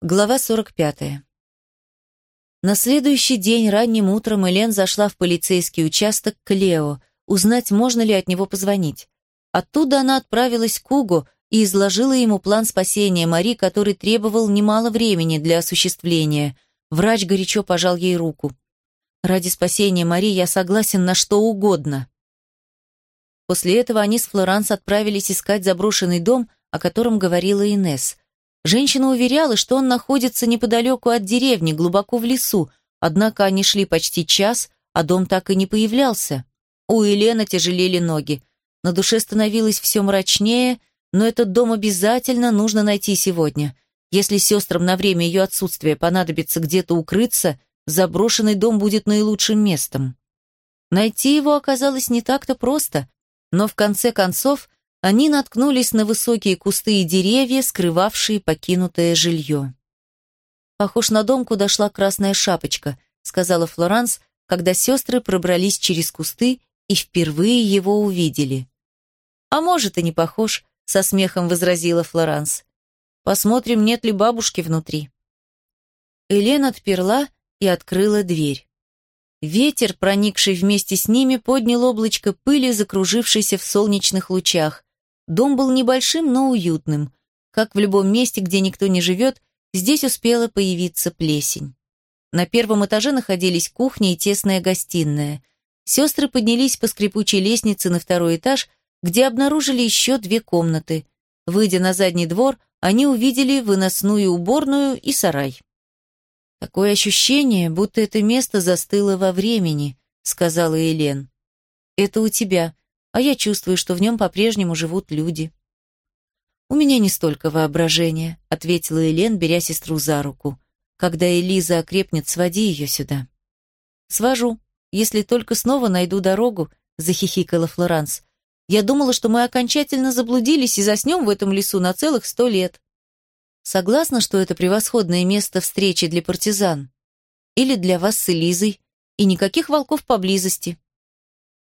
Глава 45. На следующий день ранним утром Элен зашла в полицейский участок к Лео, узнать, можно ли от него позвонить. Оттуда она отправилась к Угу и изложила ему план спасения Мари, который требовал немало времени для осуществления. Врач горячо пожал ей руку. «Ради спасения Мари я согласен на что угодно». После этого они с Флоранс отправились искать заброшенный дом, о котором говорила Инесс. Женщина уверяла, что он находится неподалеку от деревни, глубоко в лесу, однако они шли почти час, а дом так и не появлялся. У Елены тяжелели ноги. На душе становилось все мрачнее, но этот дом обязательно нужно найти сегодня. Если сестрам на время ее отсутствия понадобится где-то укрыться, заброшенный дом будет наилучшим местом. Найти его оказалось не так-то просто, но в конце концов они наткнулись на высокие кусты и деревья, скрывавшие покинутое жилье. «Похож на дом, куда шла красная шапочка», сказала Флоранс, когда сестры пробрались через кусты и впервые его увидели. «А может, и не похож», со смехом возразила Флоранс. «Посмотрим, нет ли бабушки внутри». Элен отперла и открыла дверь. Ветер, проникший вместе с ними, поднял облачко пыли, закружившейся в солнечных лучах. Дом был небольшим, но уютным. Как в любом месте, где никто не живет, здесь успела появиться плесень. На первом этаже находились кухня и тесная гостиная. Сестры поднялись по скрипучей лестнице на второй этаж, где обнаружили еще две комнаты. Выйдя на задний двор, они увидели выносную уборную и сарай. «Такое ощущение, будто это место застыло во времени», — сказала Елен. «Это у тебя», а я чувствую, что в нем по-прежнему живут люди. «У меня не столько воображения», — ответила Елен, беря сестру за руку. «Когда Элиза окрепнет, своди ее сюда». «Свожу, если только снова найду дорогу», — захихикала Флоранс. «Я думала, что мы окончательно заблудились и заснем в этом лесу на целых сто лет». «Согласна, что это превосходное место встречи для партизан? Или для вас с Элизой? И никаких волков поблизости?»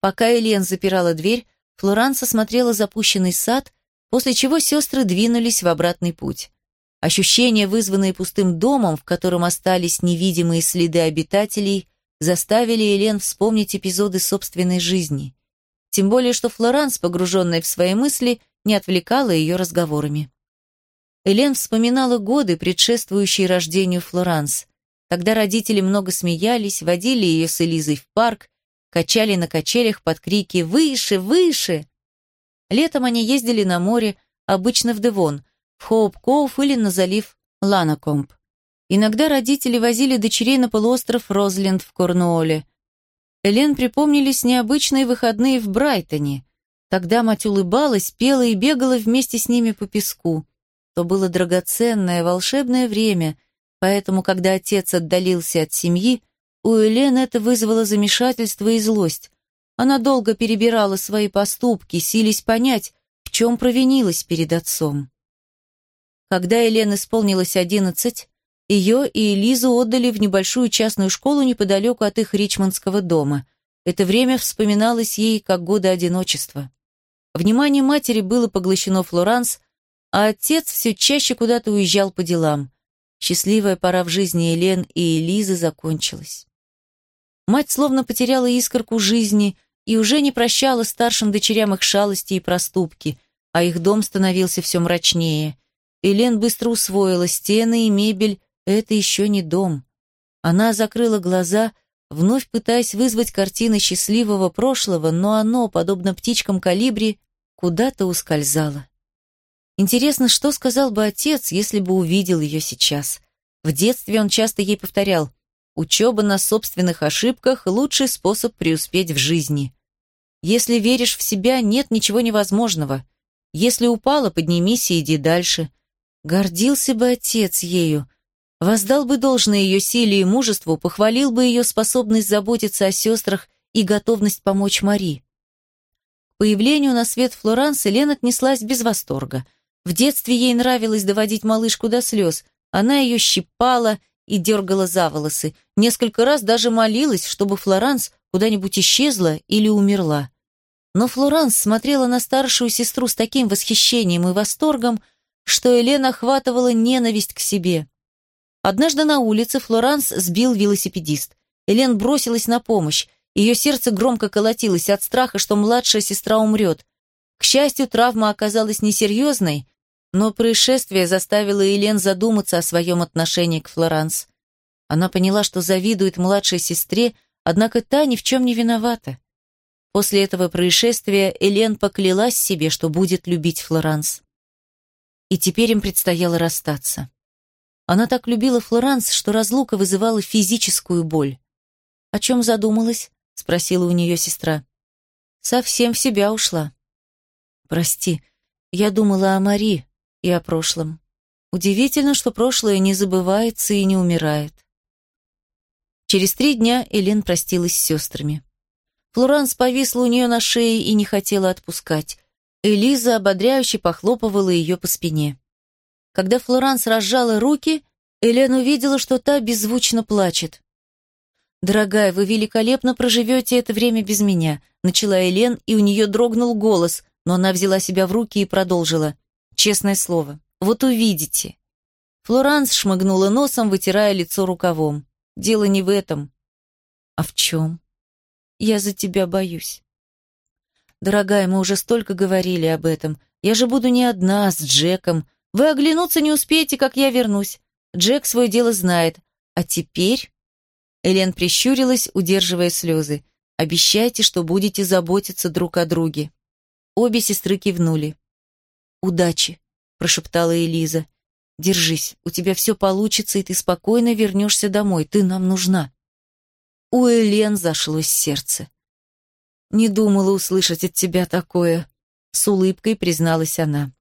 Пока Элен запирала дверь, Флоранс осмотрела запущенный сад, после чего сестры двинулись в обратный путь. Ощущения, вызванные пустым домом, в котором остались невидимые следы обитателей, заставили Элен вспомнить эпизоды собственной жизни. Тем более, что Флоранс, погруженная в свои мысли, не отвлекала ее разговорами. Элен вспоминала годы, предшествующие рождению Флоранс. Тогда родители много смеялись, водили ее с Элизой в парк, качали на качелях под крики «Выше! Выше!». Летом они ездили на море, обычно в Девон, в Хоуп-Коуф или на залив Ланнакомб. Иногда родители возили дочерей на полуостров Розленд в Корнуолле. Элен припомнились необычные выходные в Брайтоне. Тогда мать улыбалась, пела и бегала вместе с ними по песку. То было драгоценное, волшебное время, поэтому, когда отец отдалился от семьи, у Элен это вызвало замешательство и злость. Она долго перебирала свои поступки, сились понять, в чем провинилась перед отцом. Когда Элен исполнилось одиннадцать, ее и Элизу отдали в небольшую частную школу неподалеку от их ричмондского дома. Это время вспоминалось ей как годы одиночества. Внимание матери было поглощено Флоранс, а отец все чаще куда-то уезжал по делам. Счастливая пора в жизни Элен и Элизы закончилась. Мать словно потеряла искорку жизни и уже не прощала старшим дочерям их шалости и проступки, а их дом становился все мрачнее. Элен быстро усвоила стены и мебель — это еще не дом. Она закрыла глаза, вновь пытаясь вызвать картины счастливого прошлого, но оно, подобно птичкам калибри, куда-то ускользало. Интересно, что сказал бы отец, если бы увидел ее сейчас? В детстве он часто ей повторял Учеба на собственных ошибках – лучший способ преуспеть в жизни. Если веришь в себя, нет ничего невозможного. Если упала, поднимись и иди дальше. Гордился бы отец ею. Воздал бы должное ее силе и мужеству, похвалил бы ее способность заботиться о сестрах и готовность помочь Мари. К появлению на свет Флоранс Лен отнеслась без восторга. В детстве ей нравилось доводить малышку до слез. Она ее щипала и дергала за волосы. Несколько раз даже молилась, чтобы Флоранс куда-нибудь исчезла или умерла. Но Флоранс смотрела на старшую сестру с таким восхищением и восторгом, что Елена охватывала ненависть к себе. Однажды на улице Флоранс сбил велосипедист. Элен бросилась на помощь. Ее сердце громко колотилось от страха, что младшая сестра умрет. К счастью, травма оказалась несерьезной, но происшествие заставило Элен задуматься о своем отношении к Флоранс. Она поняла, что завидует младшей сестре, однако та ни в чем не виновата. После этого происшествия Элен поклялась себе, что будет любить Флоранс. И теперь им предстояло расстаться. Она так любила Флоранс, что разлука вызывала физическую боль. «О чем задумалась?» — спросила у нее сестра. «Совсем в себя ушла». «Прости, я думала о Мари и о прошлом. Удивительно, что прошлое не забывается и не умирает». Через три дня Элен простилась с сестрами. Флоранс повисла у нее на шее и не хотела отпускать. Элиза ободряюще похлопывала ее по спине. Когда Флоранс разжала руки, Элен увидела, что та беззвучно плачет. «Дорогая, вы великолепно проживете это время без меня», начала Элен, и у нее дрогнул голос, но она взяла себя в руки и продолжила. «Честное слово, вот увидите». Флоранс шмыгнула носом, вытирая лицо рукавом. «Дело не в этом». «А в чем?» «Я за тебя боюсь». «Дорогая, мы уже столько говорили об этом. Я же буду не одна, с Джеком. Вы оглянуться не успеете, как я вернусь. Джек свое дело знает. А теперь...» Элен прищурилась, удерживая слезы. «Обещайте, что будете заботиться друг о друге». Обе сестры кивнули. «Удачи», — прошептала Элиза. «Держись, у тебя все получится, и ты спокойно вернешься домой. Ты нам нужна». У Элен зашлось сердце. «Не думала услышать от тебя такое», — с улыбкой призналась она.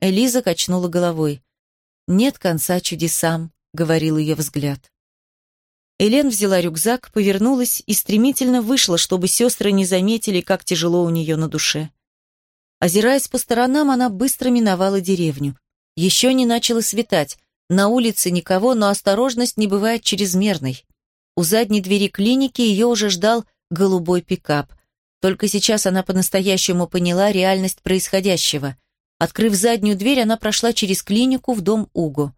Элиза качнула головой. «Нет конца чудесам», — говорил ее взгляд. Элен взяла рюкзак, повернулась и стремительно вышла, чтобы сестры не заметили, как тяжело у нее на душе. Озираясь по сторонам, она быстро миновала деревню. Еще не начало светать. На улице никого, но осторожность не бывает чрезмерной. У задней двери клиники ее уже ждал голубой пикап. Только сейчас она по-настоящему поняла реальность происходящего. Открыв заднюю дверь, она прошла через клинику в дом Уго.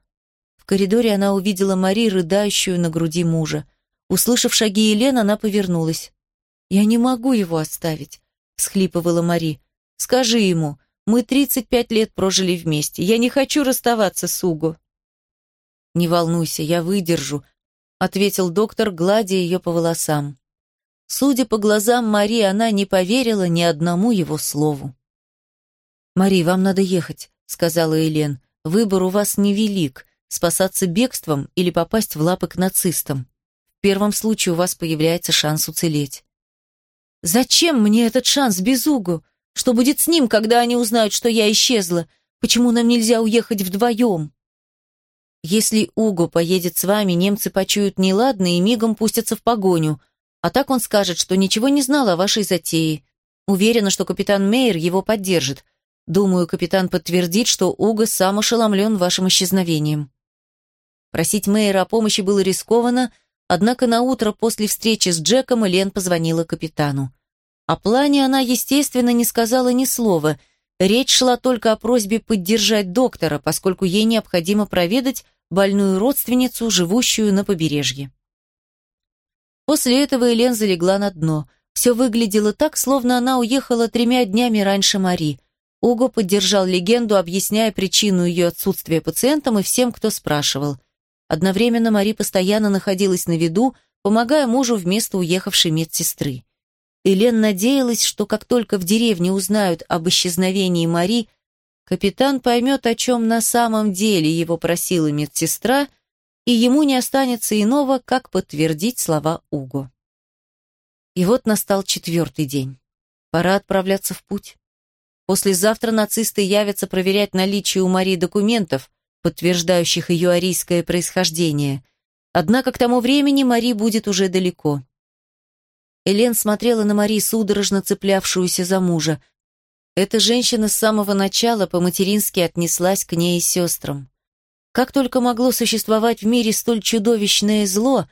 В коридоре она увидела Мари, рыдающую на груди мужа. Услышав шаги Елены, она повернулась. «Я не могу его оставить», — схлипывала Мари. «Скажи ему, мы 35 лет прожили вместе. Я не хочу расставаться с Уго». «Не волнуйся, я выдержу», — ответил доктор, гладя ее по волосам. Судя по глазам Мари, она не поверила ни одному его слову. «Мари, вам надо ехать», — сказала Элен. «Выбор у вас невелик — спасаться бегством или попасть в лапы к нацистам. В первом случае у вас появляется шанс уцелеть». «Зачем мне этот шанс без Угу? Что будет с ним, когда они узнают, что я исчезла? Почему нам нельзя уехать вдвоем?» «Если Уго поедет с вами, немцы почуют неладно и мигом пустятся в погоню, а так он скажет, что ничего не знал о вашей затее. Уверена, что капитан Мейер его поддержит, Думаю, капитан подтвердит, что Уго сам ошеломлен вашим исчезновением. Просить Мэйра о помощи было рискованно, однако на утро после встречи с Джеком Элен позвонила капитану. О плане она, естественно, не сказала ни слова. Речь шла только о просьбе поддержать доктора, поскольку ей необходимо проведать больную родственницу, живущую на побережье. После этого Элен залегла на дно. Все выглядело так, словно она уехала тремя днями раньше Мари – Уго поддержал легенду, объясняя причину ее отсутствия пациентам и всем, кто спрашивал. Одновременно Мари постоянно находилась на виду, помогая мужу вместо уехавшей медсестры. Элен надеялась, что как только в деревне узнают об исчезновении Мари, капитан поймет, о чем на самом деле его просила медсестра, и ему не останется иного, как подтвердить слова Уго. И вот настал четвертый день. Пора отправляться в путь. Послезавтра нацисты явятся проверять наличие у Марии документов, подтверждающих ее арийское происхождение. Однако к тому времени Мари будет уже далеко. Элен смотрела на Мари, судорожно цеплявшуюся за мужа. Эта женщина с самого начала по-матерински отнеслась к ней и сестрам. Как только могло существовать в мире столь чудовищное зло,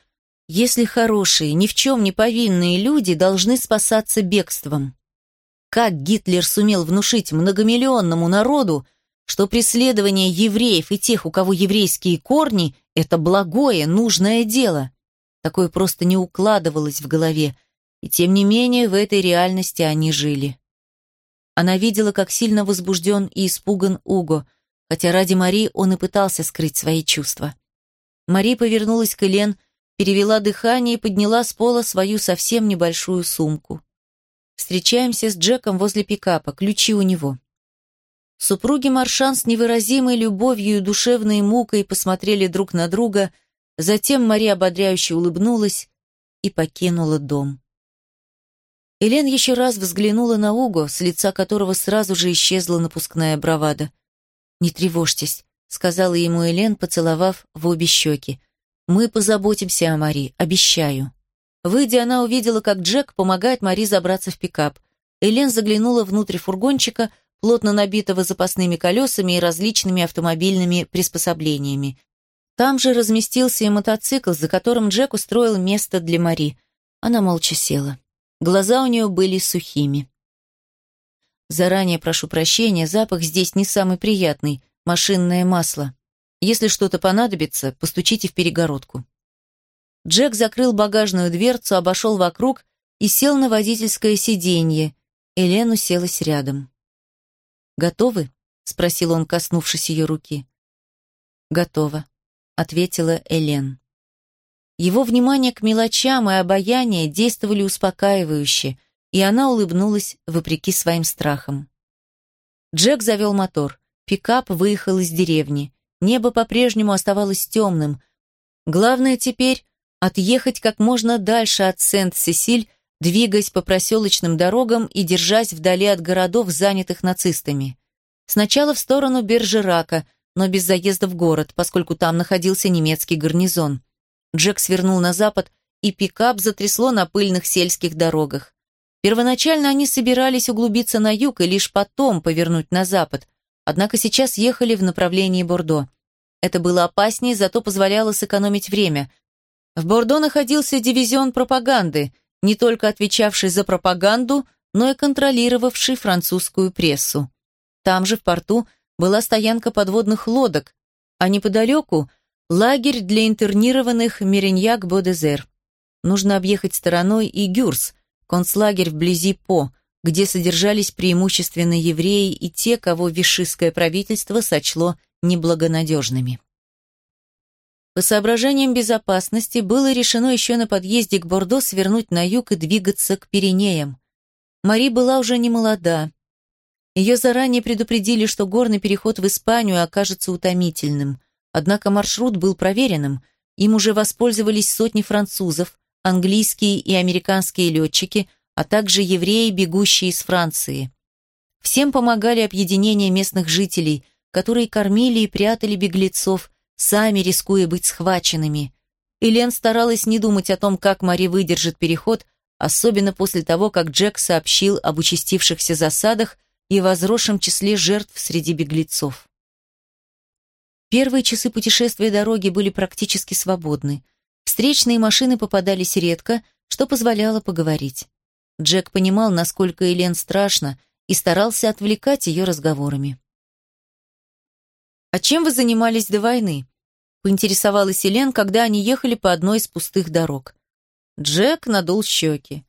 если хорошие, ни в чем не повинные люди должны спасаться бегством? Как Гитлер сумел внушить многомиллионному народу, что преследование евреев и тех, у кого еврейские корни, это благое, нужное дело. Такое просто не укладывалось в голове, и тем не менее в этой реальности они жили. Она видела, как сильно возбужден и испуган Уго, хотя ради Мари он и пытался скрыть свои чувства. Мари повернулась к Элен, перевела дыхание и подняла с пола свою совсем небольшую сумку. Встречаемся с Джеком возле пикапа, ключи у него. Супруги Маршан с невыразимой любовью и душевной мукой посмотрели друг на друга, затем Мария ободряюще улыбнулась и покинула дом. Элен еще раз взглянула на Уго, с лица которого сразу же исчезла напускная бравада. «Не тревожьтесь», — сказала ему Элен, поцеловав в обе щеки. «Мы позаботимся о Мари, обещаю». Выйдя, она увидела, как Джек помогает Мари забраться в пикап. Элен заглянула внутрь фургончика, плотно набитого запасными колесами и различными автомобильными приспособлениями. Там же разместился и мотоцикл, за которым Джек устроил место для Мари. Она молча села. Глаза у нее были сухими. Заранее прошу прощения, запах здесь не самый приятный, машинное масло. Если что-то понадобится, постучите в перегородку. Джек закрыл багажную дверцу, обошел вокруг и сел на водительское сиденье. Элен уселась рядом. «Готовы?» — спросил он, коснувшись ее руки. «Готово», — ответила Элен. Его внимание к мелочам и обаяние действовали успокаивающе, и она улыбнулась вопреки своим страхам. Джек завел мотор. Пикап выехал из деревни. Небо по-прежнему оставалось темным. Главное теперь отъехать как можно дальше от Сент-Сесиль двигаясь по проселочным дорогам и держась вдали от городов, занятых нацистами. Сначала в сторону Бержерака, но без заезда в город, поскольку там находился немецкий гарнизон. Джек свернул на запад, и пикап затрясло на пыльных сельских дорогах. Первоначально они собирались углубиться на юг и лишь потом повернуть на запад, однако сейчас ехали в направлении Бордо. Это было опаснее, зато позволяло сэкономить время. В Бордо находился дивизион пропаганды – не только отвечавший за пропаганду, но и контролировавший французскую прессу. Там же, в порту, была стоянка подводных лодок, а неподалеку – лагерь для интернированных Мереньяк-Бодезер. Нужно объехать стороной и Гюрс, концлагерь вблизи По, где содержались преимущественно евреи и те, кого вишистское правительство сочло неблагонадежными. По соображениям безопасности было решено еще на подъезде к Бордо свернуть на юг и двигаться к Пиренеям. Мари была уже не молода. Ее заранее предупредили, что горный переход в Испанию окажется утомительным. Однако маршрут был проверенным. Им уже воспользовались сотни французов, английские и американские летчики, а также евреи, бегущие из Франции. Всем помогали объединения местных жителей, которые кормили и прятали беглецов, сами рискуя быть схваченными. Элен старалась не думать о том, как Мари выдержит переход, особенно после того, как Джек сообщил об участившихся засадах и возросшем числе жертв среди беглецов. Первые часы путешествия дороги были практически свободны. Встречные машины попадались редко, что позволяло поговорить. Джек понимал, насколько Элен страшно, и старался отвлекать ее разговорами. «А чем вы занимались до войны?» — поинтересовалась Елен, когда они ехали по одной из пустых дорог. Джек надул щеки.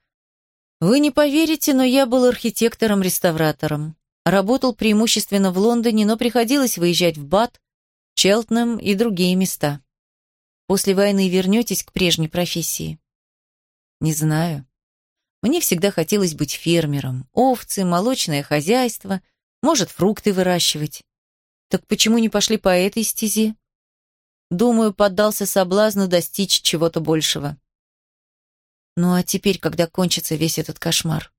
«Вы не поверите, но я был архитектором-реставратором. Работал преимущественно в Лондоне, но приходилось выезжать в Бат, Челтнем и другие места. После войны вернетесь к прежней профессии?» «Не знаю. Мне всегда хотелось быть фермером. Овцы, молочное хозяйство, может, фрукты выращивать. Так почему не пошли по этой стезе? Думаю, поддался соблазну достичь чего-то большего. Ну а теперь, когда кончится весь этот кошмар?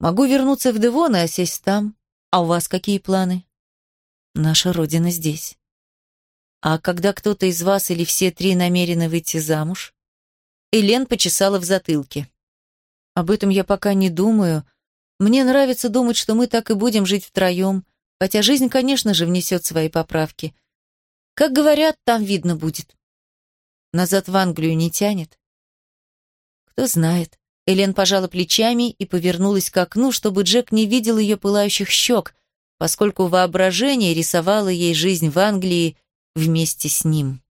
Могу вернуться в Девон и осесть там. А у вас какие планы? Наша родина здесь. А когда кто-то из вас или все три намерены выйти замуж? Элен почесала в затылке. Об этом я пока не думаю. Мне нравится думать, что мы так и будем жить втроем, Хотя жизнь, конечно же, внесет свои поправки. Как говорят, там видно будет. Назад в Англию не тянет? Кто знает. Элен пожала плечами и повернулась к окну, чтобы Джек не видел ее пылающих щек, поскольку воображение рисовало ей жизнь в Англии вместе с ним.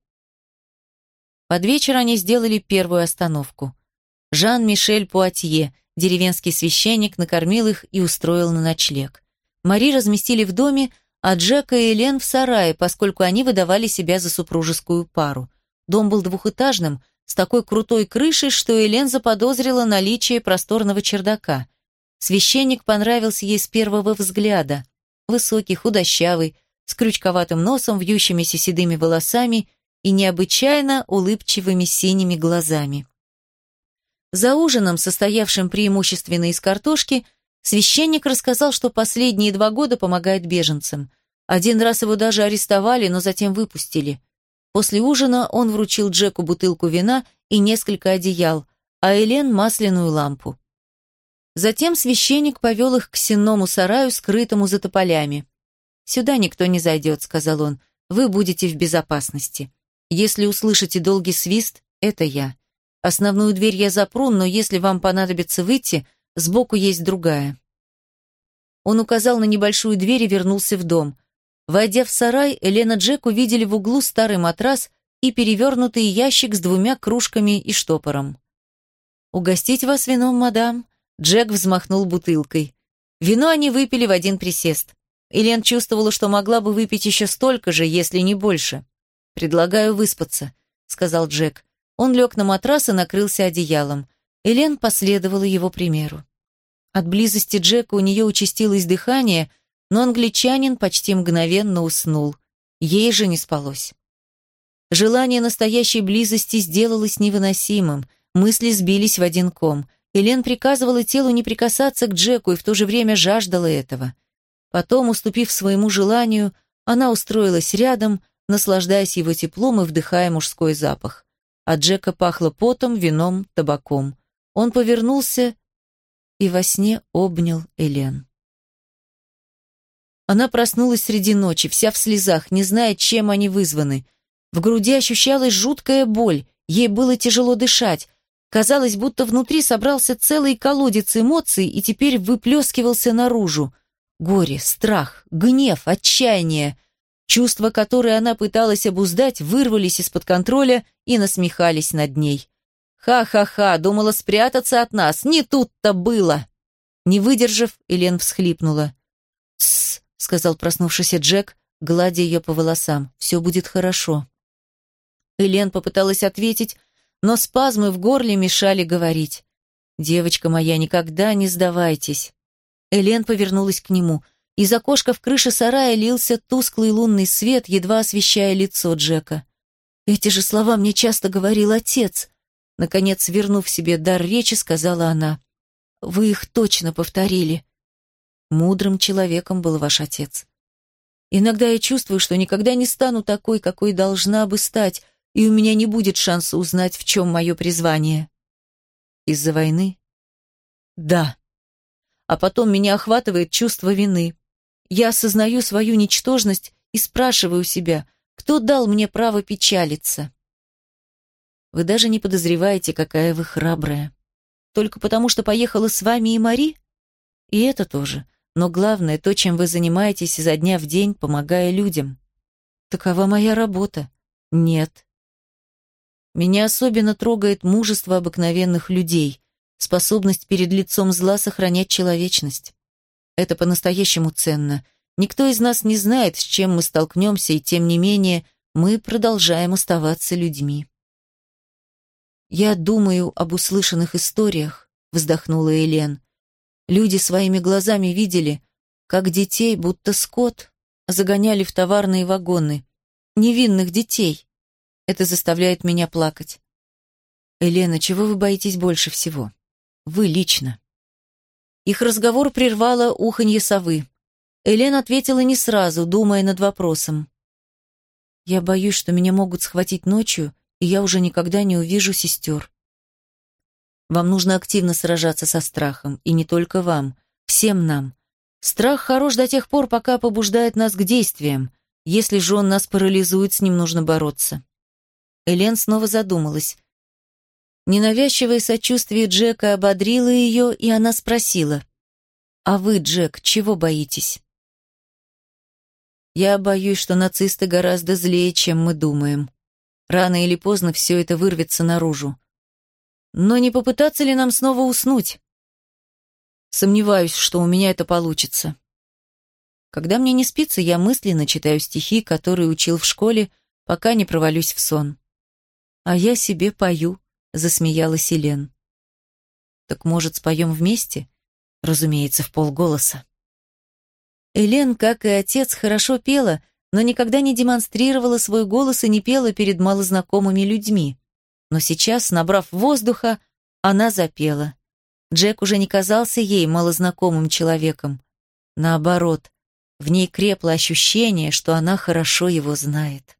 Под вечер они сделали первую остановку. Жан-Мишель Пуатье, деревенский священник, накормил их и устроил на ночлег. Мари разместили в доме, а Джека и Элен в сарае, поскольку они выдавали себя за супружескую пару. Дом был двухэтажным, с такой крутой крышей, что Элен заподозрила наличие просторного чердака. Священник понравился ей с первого взгляда. Высокий, худощавый, с крючковатым носом, вьющимися седыми волосами и необычайно улыбчивыми синими глазами. За ужином, состоявшим преимущественно из картошки, священник рассказал, что последние два года помогает беженцам. Один раз его даже арестовали, но затем выпустили. После ужина он вручил Джеку бутылку вина и несколько одеял, а Элен – масляную лампу. Затем священник повел их к сенному сараю, скрытому за тополями. «Сюда никто не зайдет», — сказал он. «Вы будете в безопасности. Если услышите долгий свист, это я. Основную дверь я запру, но если вам понадобится выйти, сбоку есть другая». Он указал на небольшую дверь и вернулся в дом. Войдя в сарай, Елена Джек увидели в углу старый матрас и перевернутый ящик с двумя кружками и штопором. «Угостить вас вином, мадам?» Джек взмахнул бутылкой. Вино они выпили в один присест. Елен чувствовала, что могла бы выпить еще столько же, если не больше. «Предлагаю выспаться», — сказал Джек. Он лег на матрас и накрылся одеялом. Элен последовала его примеру. От близости Джека у нее участилось дыхание, но англичанин почти мгновенно уснул. Ей же не спалось. Желание настоящей близости сделалось невыносимым, мысли сбились в один ком. Элен приказывала телу не прикасаться к Джеку и в то же время жаждала этого. Потом, уступив своему желанию, она устроилась рядом, наслаждаясь его теплом и вдыхая мужской запах. От Джека пахло потом, вином, табаком. Он повернулся и во сне обнял Элен. Она проснулась среди ночи, вся в слезах, не зная, чем они вызваны. В груди ощущалась жуткая боль, ей было тяжело дышать. Казалось, будто внутри собрался целый колодец эмоций и теперь выплескивался наружу. Горе, страх, гнев, отчаяние. Чувства, которые она пыталась обуздать, вырвались из-под контроля и насмехались над ней. «Ха-ха-ха, думала спрятаться от нас, не тут-то было!» Не выдержав, Элен всхлипнула. «Тссс, сказал проснувшийся Джек, гладя ее по волосам. «Все будет хорошо». Элен попыталась ответить, но спазмы в горле мешали говорить. «Девочка моя, никогда не сдавайтесь». Элен повернулась к нему. Из окошка в крыше сарая лился тусклый лунный свет, едва освещая лицо Джека. «Эти же слова мне часто говорил отец», Наконец, вернув себе дар речи, сказала она. «Вы их точно повторили. Мудрым человеком был ваш отец. Иногда я чувствую, что никогда не стану такой, какой должна бы стать, и у меня не будет шанса узнать, в чем мое призвание. Из-за войны? Да. А потом меня охватывает чувство вины. Я осознаю свою ничтожность и спрашиваю себя, кто дал мне право печалиться? Вы даже не подозреваете, какая вы храбрая. Только потому, что поехала с вами и Мари? И это тоже. Но главное, то, чем вы занимаетесь изо дня в день, помогая людям. Такова моя работа. Нет. Меня особенно трогает мужество обыкновенных людей, способность перед лицом зла сохранять человечность. Это по-настоящему ценно. Никто из нас не знает, с чем мы столкнемся, и тем не менее мы продолжаем оставаться людьми. «Я думаю об услышанных историях», — вздохнула Елен. Люди своими глазами видели, как детей, будто скот, загоняли в товарные вагоны. Невинных детей. Это заставляет меня плакать. Елена, чего вы боитесь больше всего? Вы лично. Их разговор прервало уханье совы. Элен ответила не сразу, думая над вопросом. «Я боюсь, что меня могут схватить ночью, и я уже никогда не увижу сестер. Вам нужно активно сражаться со страхом, и не только вам, всем нам. Страх хорош до тех пор, пока побуждает нас к действиям. Если же он нас парализует, с ним нужно бороться. Элен снова задумалась. Ненавязчивое сочувствие Джека ободрило ее, и она спросила. «А вы, Джек, чего боитесь?» Я боюсь, что нацисты гораздо злее, чем мы думаем. Рано или поздно все это вырвется наружу. Но не попытаться ли нам снова уснуть? Сомневаюсь, что у меня это получится. Когда мне не спится, я мысленно читаю стихи, которые учил в школе, пока не провалюсь в сон. А я себе пою, засмеялась Елен. Так может, споем вместе? Разумеется, в полголоса. Элен, как и отец, хорошо пела, но никогда не демонстрировала свой голос и не пела перед малознакомыми людьми. Но сейчас, набрав воздуха, она запела. Джек уже не казался ей малознакомым человеком. Наоборот, в ней крепло ощущение, что она хорошо его знает.